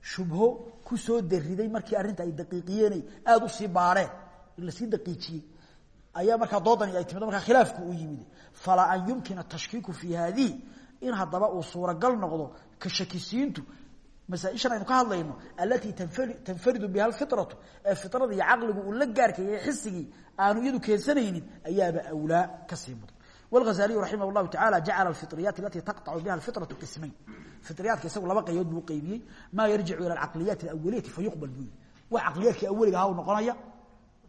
S1: shubho ku soo dariday markii arrinta ay daqiiqiyeenay aada u sii baareen. Lasii daqiijiyey. Ayaa markaa doodani ay timid markaa khilaafku uu yimid. Falaa an yumkina tashkiiku fi haadihi in haddaba uu suuragal noqdo ka shakisiintu masaaishan aynu ka hadlayno alatii tanfaridu biha alfitratu ee fitrada iyo caqligu uu la gaarkaya ee xisigii aanu iyadu keensanaynin ayaaba awlaa kasii mudan wاlghazaliyu raximah اllahu tacala jacala alfiطriyaati alatii taqطacu biha alfitratu qismayn fitriyaadka isagu laba qaybood buu qeybiyey maa yarjicu ila alcaqliyaati alawaliyati fayuqbal buu yii wax caqliyaadkii awaliga aha u noqonaya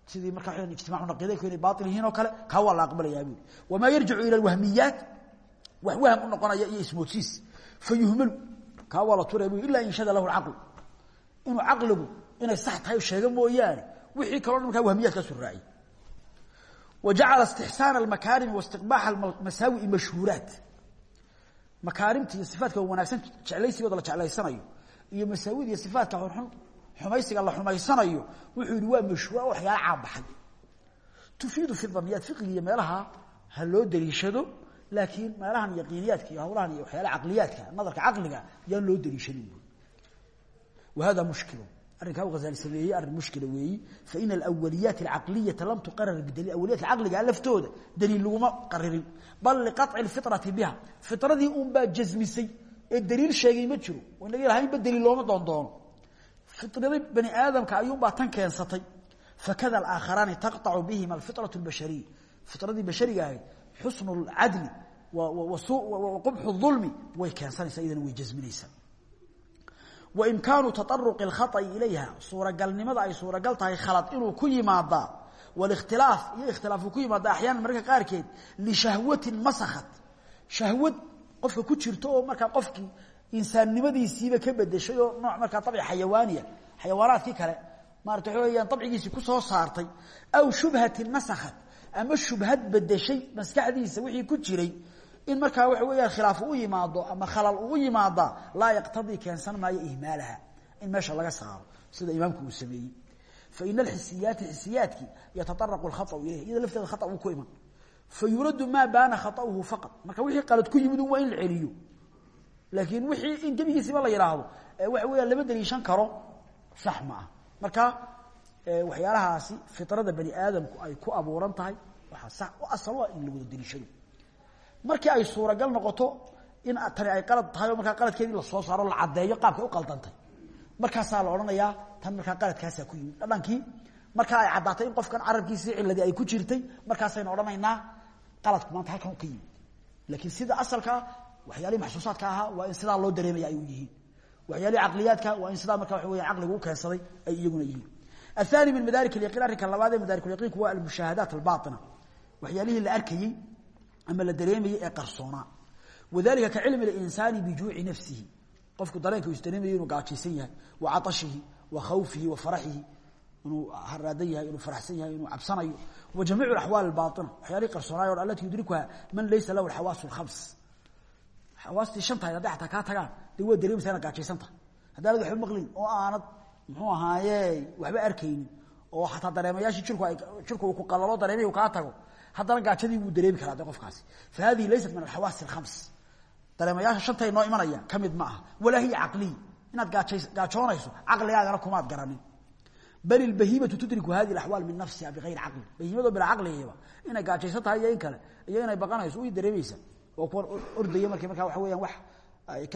S1: sidii markaa ijtimacu naqidaynku inay baail yihiin oo kale kaa waa la aqbalayaa buui wamaa yarjicu ila alwahmiyaat wax wahm u noqonaya iyo ismoodsiis fayuhmalu kaa waa la turay bu ila inshada lahu lcaqlu inuu caqligu inay sax tahay sheega mooyaane wixii kaloo dhan markaa wahmiyaadkaasu raaciy wa jacala istixsaana almakaarimi waistiqbaaxa masaawi'i mashhuuraat. Makaarimta iyo sifaatka wanaagsan jeclaysigooda la jeclaysanayo iyo masaawida iyo sifaatka xunxun xumaysiga la xumaysanayo wuxuu yihi waa mashhuura waxyaala caanbaxay tufiidu fi daniyaat fiqiga iyo meelaha ha loo daliishado laakiin meelahan yaqiiniyaadka iyo hawlahan iyo waxyaala caqliyaadka nadarka caqliga yaan loo daliishanin bu wa hada mushkilu arrinkaa u hazaali sameeyey arrin mushkila weeyi faina alawaliyaat alcaqliyata lam tuqarar bidaliil awaliyatka caqliga laftooda daliil laguma qaririn bal liqaطci اlfiطrati biha fiطradii un baa jasmisay ee daliil sheegay ma jiro inaga lahaynba daliil looma doondoono fiطradii bani aadamka ayuunbaa tan keensatay fakada alaakharaani taqطacu bihima alfiطraة اlbashariya fiطradii bashariga ahayd xusn اlcadli waqubxu الظulmi way keensanaysaa iyadana way jasminaysaa waimkaanu taطaruqi اlkhaطأi ilayha suuragalnimada ay suuragal tahay khalad inuu ku yimaadaa wاlاkhtilaaf iyo ikhtilaaf uu ku yimaada axyaana mararka qaarkeed lishahwatin masakhat shahwad qofka ku jirto oo markaa qofkii insaannimadiisiiba ka bedeshay oo nooc markaa abci xayawaaniya xayawaanaadkii kale maarata waxa weyaan abcigiisii ku soo saartay aw shubhatin nasakhat ama shubhad bedeshay maskaxdiisa wixii ku jiray in markaa waxa weeyaan khilaaf u yimaado ama khalal uu yimaada laa yaqtadii keensan maayo ihmaalaha in meesha laga saaro sida imaamku uu sameeyey. Faina alxisiyaati xisiyaadkii yataaraqu lkhaau ilayh iyada lafteeda khaa uu ku iman. Fayuradu maa baana khaauhu faqad marka wixii qalad ku yimid waa in la celiyo. Laakiin wixii in gebigiisiba la yidhaahdo waxa weeyaan lama daliishan karo sax ma ah. Marka waxyaalahaasi fitrada bani aadamku ay ku abuuran tahay waxaa sax u asal ah in la wada markii ay suuragal noqoto in tani ay qalad tahay oo markaa qaladkeedii la soo saaro la caddeeyo qaabkay u qaldantay markaasaa la odhanayaa tan markaa qaladkaasaa ku yimid. Dhadhankii markaa ay caddaatay in qofkan carabkiisii ciladii ay ku jirtay markaasaynu odhanaynaa qaladku maanta halkan ka yimid. Laakiin sida asalkaa waxyaalihii maxsuusaadka ahaa waa in sidaa loo dareemaya ay u yihiin. Waxyaalihii caqliyaadka waa in sidaa marka waxa weya caqligu u keensaday ay iyaguna yihiin aani min madaari yaqiin arrinka labaad ee madaariyaqiinku waa almushaahadaat albaaina waxyaalihii la arkayey ama la dareemayey ee qarsoonaa wadalika ka cilmi linsaani bijuuci nafsihi qofku dareenka u isdareemayo inuu gaajaysan yahay wa caashihi wa khawfihi wa faraxihi inuu haraadan yahay inuu faraxsan yahay inuu cabsanayo wa jamiicu axwaal albaaina waxyaalihii qarsoonaay o allati yudrikuha man laysa lahu alxawaasu alkhams xawaastii shan tahay hadday ataa kaa tagaan dee waa dareemaysaa inaad gaajaysantah haddaanad waxba maqlin oo aanad muxuu ahaaye? Waxba arkaynin. Oo xataa dareemayaashii jirku ku qalalo dareemay uu kaa tago. Haddana gaajadii wuu dareemi karaa de qofkaasi. Fa laysat min alxawaasi alkhams dareemayaasha shantay noo imanaya ka mid ma aha. Walaa hiya caqliy inaad gaajoonayso caqligaagana kumaad garanin. Bal ilbahimatu tudriku hadihi alaxwaal min nafsiha bigayri caqli. Bahiimadoo bilaa caqligayaba inay gaajaysan tahay iyo in kale. Iyo inay baqanayso way dareemaysa. Oo kuwan ordaya markay markaa waxa weyaan wax ay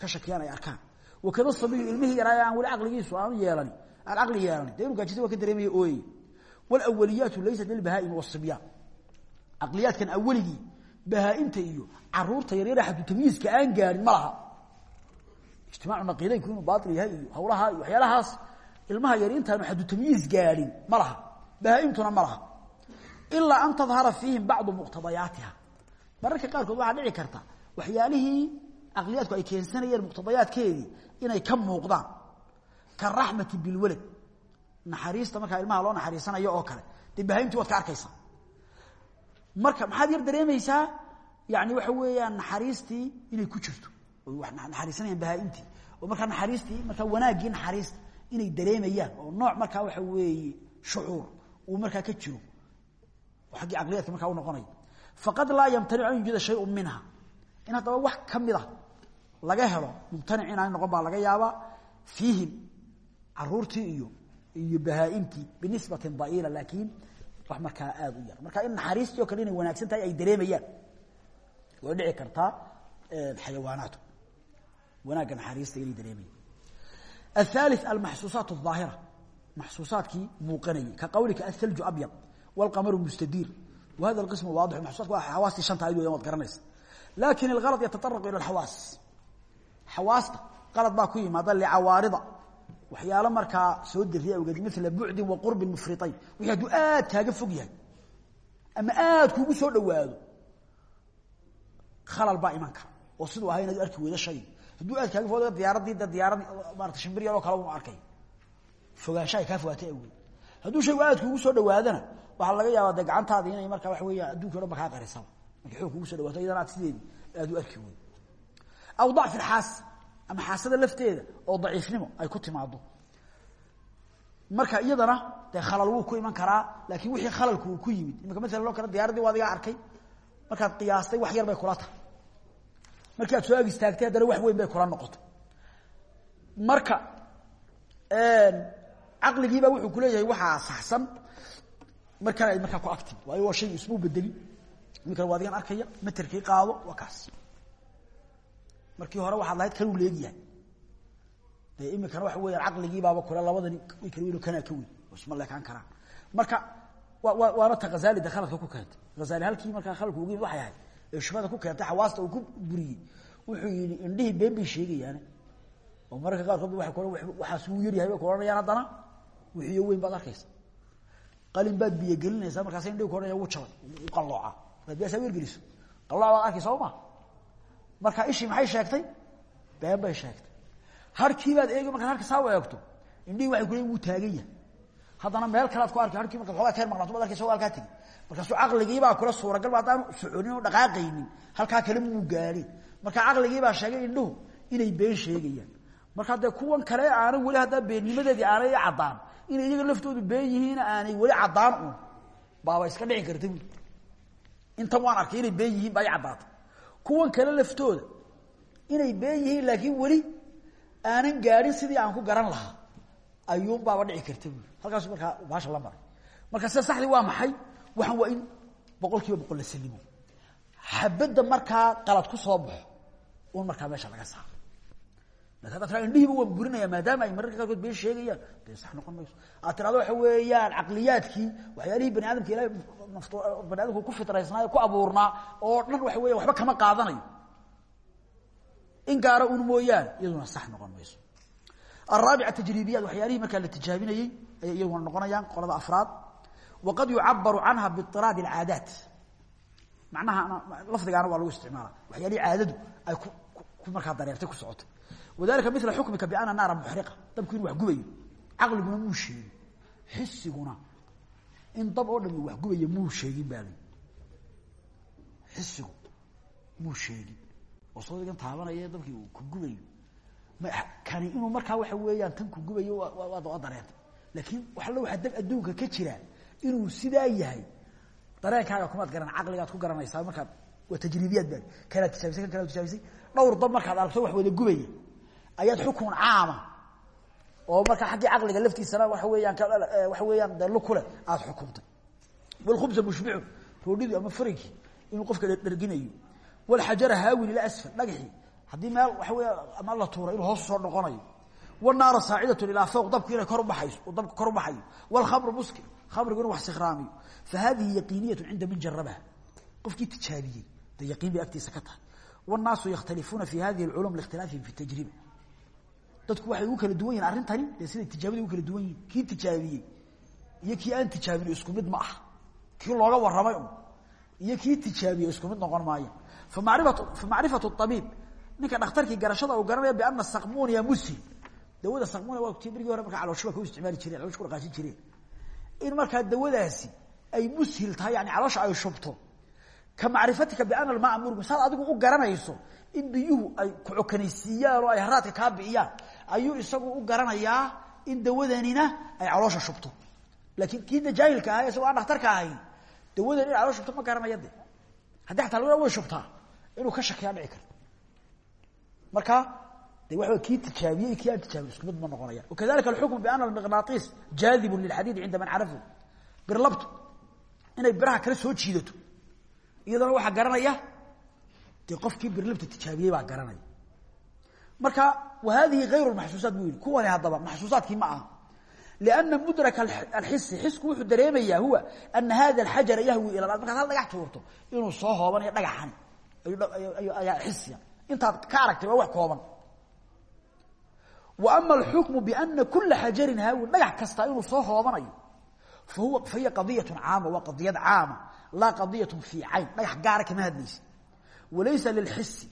S1: ka shakiyaan ay arkaan wakada sabiyu ilmihii yaraa aan weli caqligiisu aanu yeelani aan caqli yeelani dee inu gaajisa waa ka dareemaya ooye walawaliyaatu laysat lilbahaa'imi wasibyaan caqliyaadkan awaligii bahaa'imta iyo carruurta yaryara xadu tamyiizka aan gaarin ma laha ijtimaacu naqiidaynku inuu baail yahay iyo hawlaha iyo waxyaalahaas ilmaha yar intaanu xadu tamyiiz gaadhin ma laha bahaa'imtuna ma laha ilaa an tadhara fiihim bacdu muqtadayaatiha mararka qaarkood waxaa dhici karta waxyaalihii caqliyaadku ay keensanayeen muqtadayaadkeedii inay ka muuqdaan karaxmati bilwalad. Naxariista markaa ilmaha loo naxariisanayo oo kale. Dee bahaimtii waad ka arkaysaa. Marka maxaad yar dareemaysaa? Yani waxa weeyaan naxariistii inay ku jirto. Oy wa naxariisanayaan bahaaimtii oo markaa naxariistii markaa wanaaggii naxariista inay dareemayaan oo nooc markaa waxa weeye shucuur uu markaa ka jiro. Xaggii caqliyaadka markaa u noqonayo faqad laa yamtanicu an yuujida shayun minha. In haddaba wax ka mida laga helo mumtanic inaani noqon baa laga yaabaa fiihim caruurtii iyo iyo bahaaimtii binisbatin da'iila laakiin wax markaa aada u yar marka in naxariistii o kale inay wanaagsan tahay ay dareemayaan way dhici kartaa xayawaanaatu wanaagga naxariista inay dareemayaan الثالث المحسوسات الظاهرة محسوساتكي موقنية كقولك الثلج أبيض والقمر مستدير وهذا القسم واضح المحسوسات حواسي شنطة أيضا يوم قرنيس xawaasta qalad baa ku yimaada licawaarida. Waxyaalo markaa soo dariya awgeed mila bucdin wa qurbin mufriayn wixii hadduu aad kaaga fog yahay ama aad kuugu soo dhawaado khalal baa iman kara. Oo siduu ahay inaad arki weyda shay hadduu aad kaaga fog diyaaradii da diyaaradii maarata shimbir yaroo kale u arkay. Fogaanshahay kaa fogaatay laga yaabaa dee inay markaa waxa weya addunkii odhan ba kaa qarisaba. Markay xoog soo dhawaato iyadana aad aad u arki aw dacfi lxaas ama xaasada lafteeda oo daciifnimo ay ku timaado marka iyadana dee khalal wuu ku iman karaa laakiin wixii khalalku uu ku yimid. Imika maalan loo kale diyaaraddii waa adigaa arkay. Markaad qiyaastay wax yar bay kula tahay. Markii aad soo ag istaagtay haddana wax weyn bay kula noqotay. Marka caqligiiba wuxuu kuleeyahay waxaa saxsan. Markana ay markaa ku agtimi waayo waa shay ismuu bedeli. Iminkana waa adigan arkaya materkii qaado waa kaas markii hore waxaad lahayd kanuu leegyahay dee iminkana waxa weeyaan caqligiibaaba kule labadani kanaa ka weyn. Oo isma leekaan karaan. Marka wa wa waana ta hazali de khaladka ku keentay. Hazali halkii markaa khaladku ugu yimid waxay ahayd ee shubada ku keentay xawaasta uu ku buriyey. Wuxuu yidhi indhihii been bay sheegayaane. Oo mararka qaarkood waa waxaas wuu yaryahay bay ku ohanayaan haddana. Wixiyo weyn baad arkaysa qalin baad biyo gelinaysaa markaasa indhihi ku ohanaya wuu jabay u qallooca markaad biyasaa wergeliso qallooc baad arkaysa soo ma marka ishii maxay sheegtay? Been bay sheegtay. Harkii baad eegi markaad harka saa eegto indhihii waxay ku wuu taagan yahay. Haddana meel kalead ku arki harkii markaad xoogaa ka yar maqnaato baad arkaysa waa halkaa tegi. Markaasuu caqligiibaa kula suuragal ba haddaanu soconin oo dhaqaaqaynin halkaa kale muu gaadhin. Marka caqligiibaa sheegay indhuhu inay been sheegayaan. Marka dee kuwan kale aanay weli haddaa beennimadeedii aanay caddaan inay iyaga laftoodu been yihiina aanay weli caddaan un baaba iska dhici karta intan waan arkay inay been yihiin baa i kuwan kale laftooda. Inay been laakiin weli aanan gaadhin sidii aan ku garan lahaa. Ayuun baaba dhici karta buui halkaasu markaa baasha la maray. Marka sida saxdii waa maxay? Waxaan waa in boqol boqol la salimo xabadda markaa qalad ku soo baxo un markaa meesha laga saaro indhihiiba waan burinaya maadaama ay mararka qaarkood been sheegayaan. Dee sax noqon mayso. Aad tirahdo waxa weeyaan caqliyaadkii waxyaalihii bani aadamka ilahay bani adamku ku fitraysnaayo ku abuurnaa oo dhan waxa weya waxba kama qaadanayo. In gaara un mooyaane iyaduna sax noqon mayso. Araabica tajriibiyaat waxyaalihii markaa la tijaabinayey ayay iyaguna noqonayaan qolada afraad. Waqad yucabaru canha biiraad alcaadaat. Macnaha lafdigaana waa lagu isticmaala. Waxyaalihii caadadu ay ku markaa dareertay ku socotay wadalika mila xukmika biana naara muxriqa dabku inu wax gubayo. Caqliguna muu sheegin. Xisiguna in dab oo dhami wax gubaya muu sheegin baa li xisigu muu sheegin. Oo sodigan taabanaya dabkii uu ku gubayo. Kani inuu markaa waxa weeyaan tan ku gubayo waa dareentay. Laakiin waxallo waxaa dab adduunka ka jira inuu sidaa yahay dareenkaaga kumaad garan caqligaad ku garanaysaa markaad waa tajriibiyaad baa kanaad tijaabisay ayaad xukun caama. Oo markaa xaggii caqliga laftiisana waxa weeyaan waxa weeyaan dee lu kule aada xukuntay. Walkhubsa mushbicu roodhidii ama farinkii inuu qofka dherginayo walxajara haawil ila asfal dhagaxii haddii meel waxa weya ama la tuura inuu hoos soo noqonayo. Wanaara saacidatun ilaa fowq dabku inay kor ubaayso uu dabku kor ubaxayo walkhamru muskir khamrigu inuu wax sikhraamiyo fa hadihi yaqiiniyatu cinda man jarabaha qofkii tijaabiyey de yaqiin bay agtiisa ka tahay. Wannaasu yakhtalifuuna fi hadihi alculum liikhtilaafihim fi tajriba dadku waxay ugu kala duwan yihiin arrintani dee tijaabada ugu kala duwan yihiin kii tijaabiyey iyo kii aan tijaabin isku mid ma aha kii looga warramay un iyo kii tijaabiye isku mid noqon maayo. Famariatu famacrifatu abiib ninka dhakhtarkii garashada uu garanaya biana sakmunia musil dawada sakmunia waa ti hore marka calooshaba ka isticmaali jireen calosha ku dhaqaajin jireen. In markaa dawadaasi ay mushil tahay yani caloosha ay shubto ka macrifatika biana almaa murgu saad adigu u garanayso in biyuhu ay kucokanaysiiyaan oo ay haraadka kaa bi'iyaan ayuu isagu u garanayaa in dawadanina ay caloosha shubto. Laakiin kii da jaahilka ahay isagoo aan dhakhtarka ahayn dawadan in caloosha shubto ma garanaya haddii ataa la way shubtaa inuu ka shakiyaa dhici karta. Marka de waa kii tijaabiyey kii aan tijaabin isku mid ma noqonaya. Wakadalika alxukmu biana almiqnaatiis jaadibun lilxadiidi cinda man carafu. Birlabtu inay biraha kala soo jiidato. Iyadana waxaa garanaya dee qofkii birlabta tijaabiyey baa garanaya marka wa hadihi hayru maxsuusaat buu yihi kuwani haddaba maxsuusaadkii ma aha. Liana mudraka alxisi xisku wuxuu dareemayaa huwa ana hada alxajara yahwi ila markaad hal dhagax tuurto inuu soo hoobanayo dhagaxani ayaa xisiya intaad ka waa wax kooban. Wa ama alxukmu biana kula xajarin haawi dhagax kasta inuu soo hoobanayo fahuwa fahiya qadiyatu caama waa qadiyad caama laa qadiyat fi cayn dhagax gaara kama hadlaysa walaysa lilxisi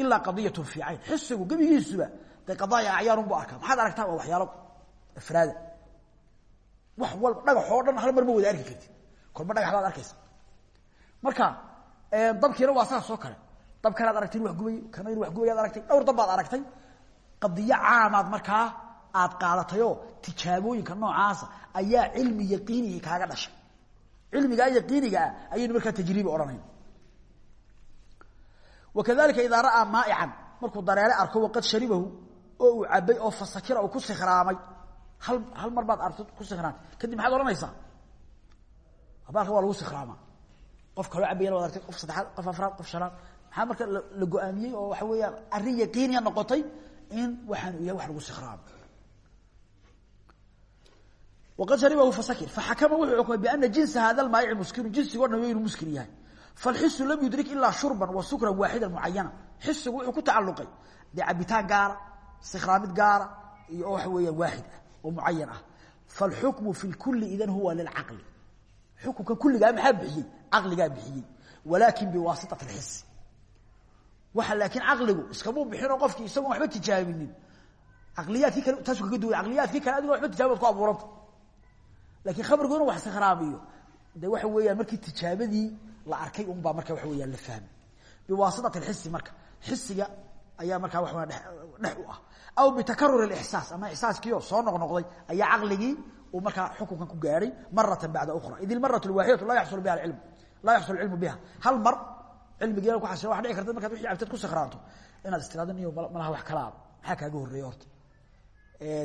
S1: ilaa qadiyat fi cayn. Xisigu gebigiisuba de qadaaya acyaarun bu arkaa maxaad aragtaa waa waxyaalo afraada wax walba dhagax oo dhan hal mar ma wada arki kartid. Kolba dhagax baad arkaysa. Marka dabkiina waa saas oo kale. Dabkanaad aragtay in wax gubayo kana in wax gubayaad aragtay. Dhowr dab aad qaadatayoo tijaabooyinka noocaasa ayaa cilmi yaqiinihii kaaga dhashay. Cilmigaa yaqiiniga ah markaa tajriibi odhanayn wakadalika idaa ra'aa maaican markuu dareere arko waqad sharibahu oo uu cabay oo fasakira uu ku sikhraamay hal hal mar baad arto ku sikhraamay kadib maxaad odhanaysaa abaalka waa lagu sikraamaa qof kaloo cabayana waad artay qof saddexaad qof afraad qof shanaad maxaa marka la go'aamiyey oo waxa weeyaan arrin yaqiiniya noqotay in waxaanu yahay wax lagu sikraamo waqad sharibahu fasakir faxakama wuxuu xukumay biana jinsa hada lmaayici muskirun jinsigoo dhan inuu muskir yahay falxisu lam yudrik ilaa shurban wa sukran waaxidan mucayana xisigu wuxuu ku tacalluqay dee cabitaan gaara sikraamid gaara iyo oo waxa weeyaan waaxid ah oo mucayan ah falxukmu fi lkuli idan huwa lilcaqli xukunka kulligaa maxaa bixiyey caqligaa bixiyey walaakin biwaasitati lxisi waxa laakiin caqligu iskamuu bixinoo qofkii isagoon waxba tijaabinin caqliyaadkii kale taasu kaga duway caqliyaadkii kale adigoo waxba tijaabad ku abuuranta laakiin khamrigu inuu wax sikhraamiyo de waxa weeyaan markii tijaabadii la arkay unbaa marka waxa weyaan la fahmay biwaasitati lxisi marka xisiga ayaa markaa weya dhex u ah. Aw bitakarur lixsaas ama ixsaaskiio soo noqnoqday ayaa caqligii uu markaa xukunkan ku gaadhay maratan bacda ukhra. Id ilmaratu lwaaxidatu laa yaxsul biha alcilm laa yaxsul cilmu biha. Hal mar cilmigeena ku xasilo waxa dhici karta markaad wixii cabtad ku sikhraanto inaad istiraado niyo malaha wax kala aba maxaa kaaga horreeya horta.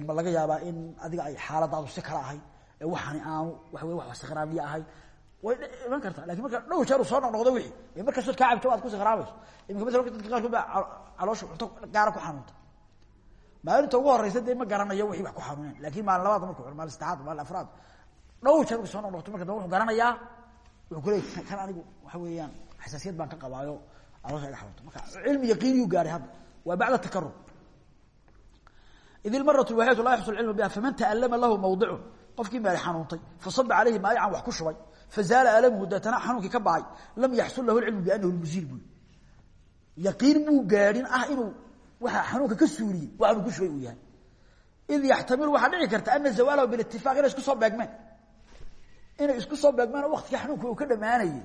S1: Ma laga yaabaa in adiga ay xaaladaadu si kala ahay ee waxaani aanu waxa wey wax sikhraamiye ahay way iman kartaa. Lakin marka dhow jeer uu soo noqnoqdo wixii ee markastood kaa cabto aad ku sikraamayso imika masala dadka qaarkood baa caloosha cunto gaara ku xanuunta. Maalinta ugu horeysa dee ma garanayo wixii wax ku xanuuneen. Lakin maalin labaad marku maalin saddexaad maalin afraad. Dhow jeer marka soo noqnoqto marka dambe wuxuu garanayaa wuxuu kuleeyay kan anigu waxa weeyaan xasaasiyad baan ka qabaayo caloosha iga xanuunta. Marka cilmi yaqiiniyuu gaaray hadda. Waa bacda takarur id ilmaratu lwaxidatu laa yaxsul cilmu biha faman ta'allama lahu mawdicu qofkii meeli xanuuntay fasaba calayhi maayacan wax ku shubay fazaala alamuhu deetana xanuunkii ka baxay. Lam yaxsul lahu lcilmu bianahu lmuziil buy yaqiin buu gaadhin ah inuu waxa xanuunka ka suuliyey waxanuu ku shubay uu yahay. Id yaxtamilu waxaa dhici karta ana zawaalahu bilitifaaq inay isku soo beegmeen. Inay isku soo beegmeen oo waktiga xanuunka uu ka dhamaanayey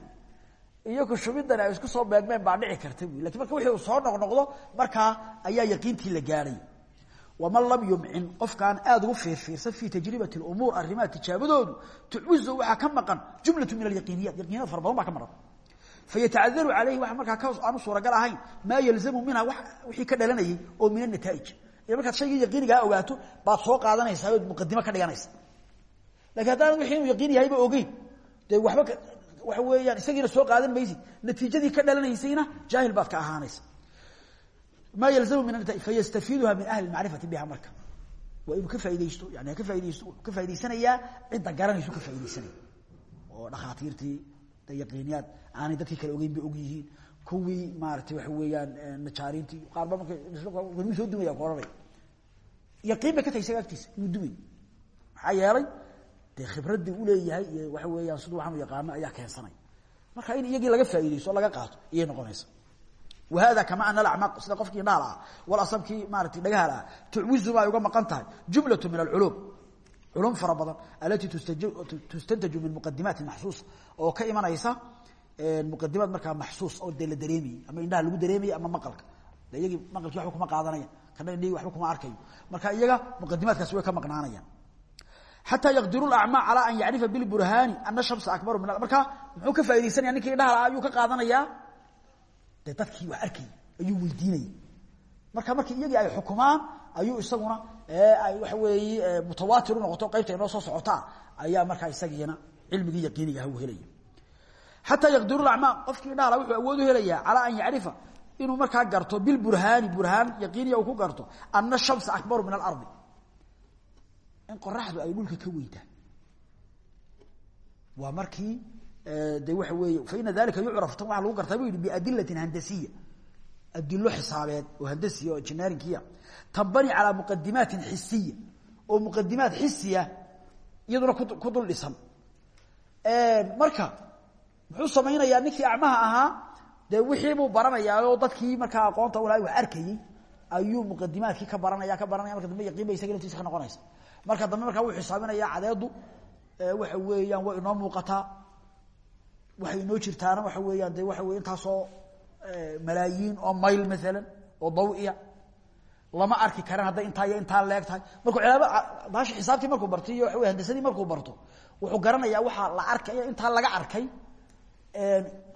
S1: iyo ku shubidani ay isku soo beegmeen baa dhici karta buy laakiin marka wixii uu soo noqnoqdo markaa ayaa yaqiintii la gaadhay waman lam yumcin qofkaan aada ugu fiirfiirsan fii tajribati umuur arrimaha tijaabadoodu tucwizu waxaa ka maqan jumlatu min alyaqiiniyat yaqiiniyad fara badan baa ka maqan fayatacadaru calayhi waxa markaa ka aanu suuragal ahayn maa yalzamu minha wixii ka dhalanayay oo min anataa'ij iyo markaad shaygii yaqiinigaa ogaato baad soo qaadanaysaa ood muqadimo ka dhiganaysa laakiin haddaanan wixii inuu yaqiin yahayba ogeyn dee waxba waxa weeyaan isagiina soo qaadan maysid natiijadii ka dhalanaysayna jaahil baad ka ahaanaysa ma yalzamu min fayastafiiduha min ahli macrifati biha marka waa inuu ka faa'idaysto yani ka faa'idaysto ka faa'idaysanayaa cidda garanaysu ka faaidaysanaya oo dhakhaatiirtii yaqiiniyaad aanay dadkii kale ogeyn bay og yihiin kuwii maaratay waxa weeyaan najaariintii qaarba marka wanuu soo dumaya ku ohanaya yaqiin bay ka tahay isaga agtiisa inuu dumay maxaa yeelay dee khibraddii uleeyahay iyo waxa weeyaan siduu waxaanu yaqaano ayaa keensanaya marka in iyagii laga faaidaysto o laga qaato iyay noqonaysa whada kama ana acmaq sida qofkii dhaal ah walasabkii maarata dhagaha ah tucwizu ma ay uga maqan tahay jumlatu min alculum culum fara badan alatii tustantaju min muqadimaati maxsuusa oo ka imanaysa muqadimaad markaa maxsuus oo dee la dareemayey ama indhaha lagu dareemayey ama maqalka de iyagii maqalkii waxba kuma qaadanaya kana indhihii waxba kuma arkayo marka iyaga muqadimaadkaasi way ka maqnaanayaan xataa yaqdiru acmaa calaa an yacrifa bilburhaani ana shamsa akbaru min marka muxuu ka faa'idaysanaya ninkii indhaha lahaa ayuu ka qaadanayaa de dadkii wax arkayy ayuu weydiinayay. Marka markii iyagii ay xukumaan ayuu isaguna waxa weeye mutawaatir u noqoto qaybta inoo soo socotaa ayaa markaa isagiina cilmigii yaqiiniga ah uu helaya xataa yaqdiru acmaa qofkii dhaala wuxuu awood u helayaa calaa an yacrifa inuu markaa garto bilburhaani burhaan yaqiiniya uu ku garto ana shamsa akbaru min alardi. In qoraxdu ay dhulka ka weyntahay waa markii de waxa weeye faina dalika yucraf tan waa lagu gartaa bu yihi biadilatin handasiya. Xisaabeed oo handasiya oo engineerinkiya tanbani calaa muqadimaatin xisiya oo muqadimaat xisiya iyaduna ku dul dhisan. Marka muxuu samaynayaa ninkii acmaha ahaa dee wixiibuu baranayaa oo dadkii markaa aqoonta ulahay wax arkayey ayuu muqadimaadkii ka baranaya ka baranaya. Marka dambe yaqiin isaga laftiisa ka marka dambe markaa wuu xisaabinaya cadeedu. Waxa weeyaan way inoo muuqataa waxay inoo jirtaana waxa weeyaan de waxa wey intaasoo malaayiin oo mayl maalan oo dawiya lama arki karan hadday intaa iyo intaa leeg tahay markuu cilaaba baasha xisaabtii markuu barto iyo wey handasadii markuu barto wuxuu garanayaa waxaa la arkay intaa laga arkay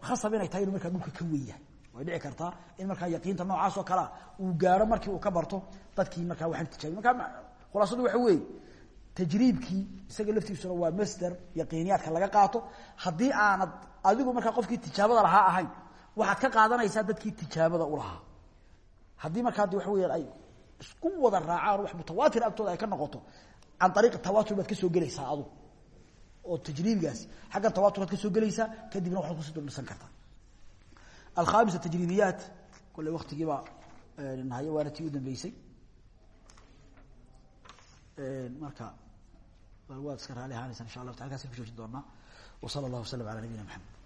S1: khasab inay tahay inuu markaa dhulka ka wen yahay. Way dhici kartaa in markaa yaqiinta noocaas oo kalea uu gaaro markii uu ka barto dadkii markaa waxaan tijaabiy markaa khulaasadu waxa weeye tajriibkii isaga laftiisuna waa master yaqiiniyaadka laga qaato. Haddii aanad adigu markaa qofkii tijaabada lahaa ahayn waxaad ka qaadanaysaa dadkii tijaabada ulahaa haddii markaa de waxa weyaan ay isku wada raacaan wax mutawaatir agtooda ay ka noqoto can ariiqi tawatur baad ka soo gelaysaa adu oo tajriibigaasi xaggan tawatur baad ka soo gelaysaa kadibna waxaad ku sii duldhisan kartaa. Alkhamisa tajriibiyaat kolley waktigiibaa nahayo waana tii u dambeysay marka waad iska raali ahaanaysa insha allah ta halkaas ku joojin doonaa. Wa sala allahu waslam ala nabiyina maxamed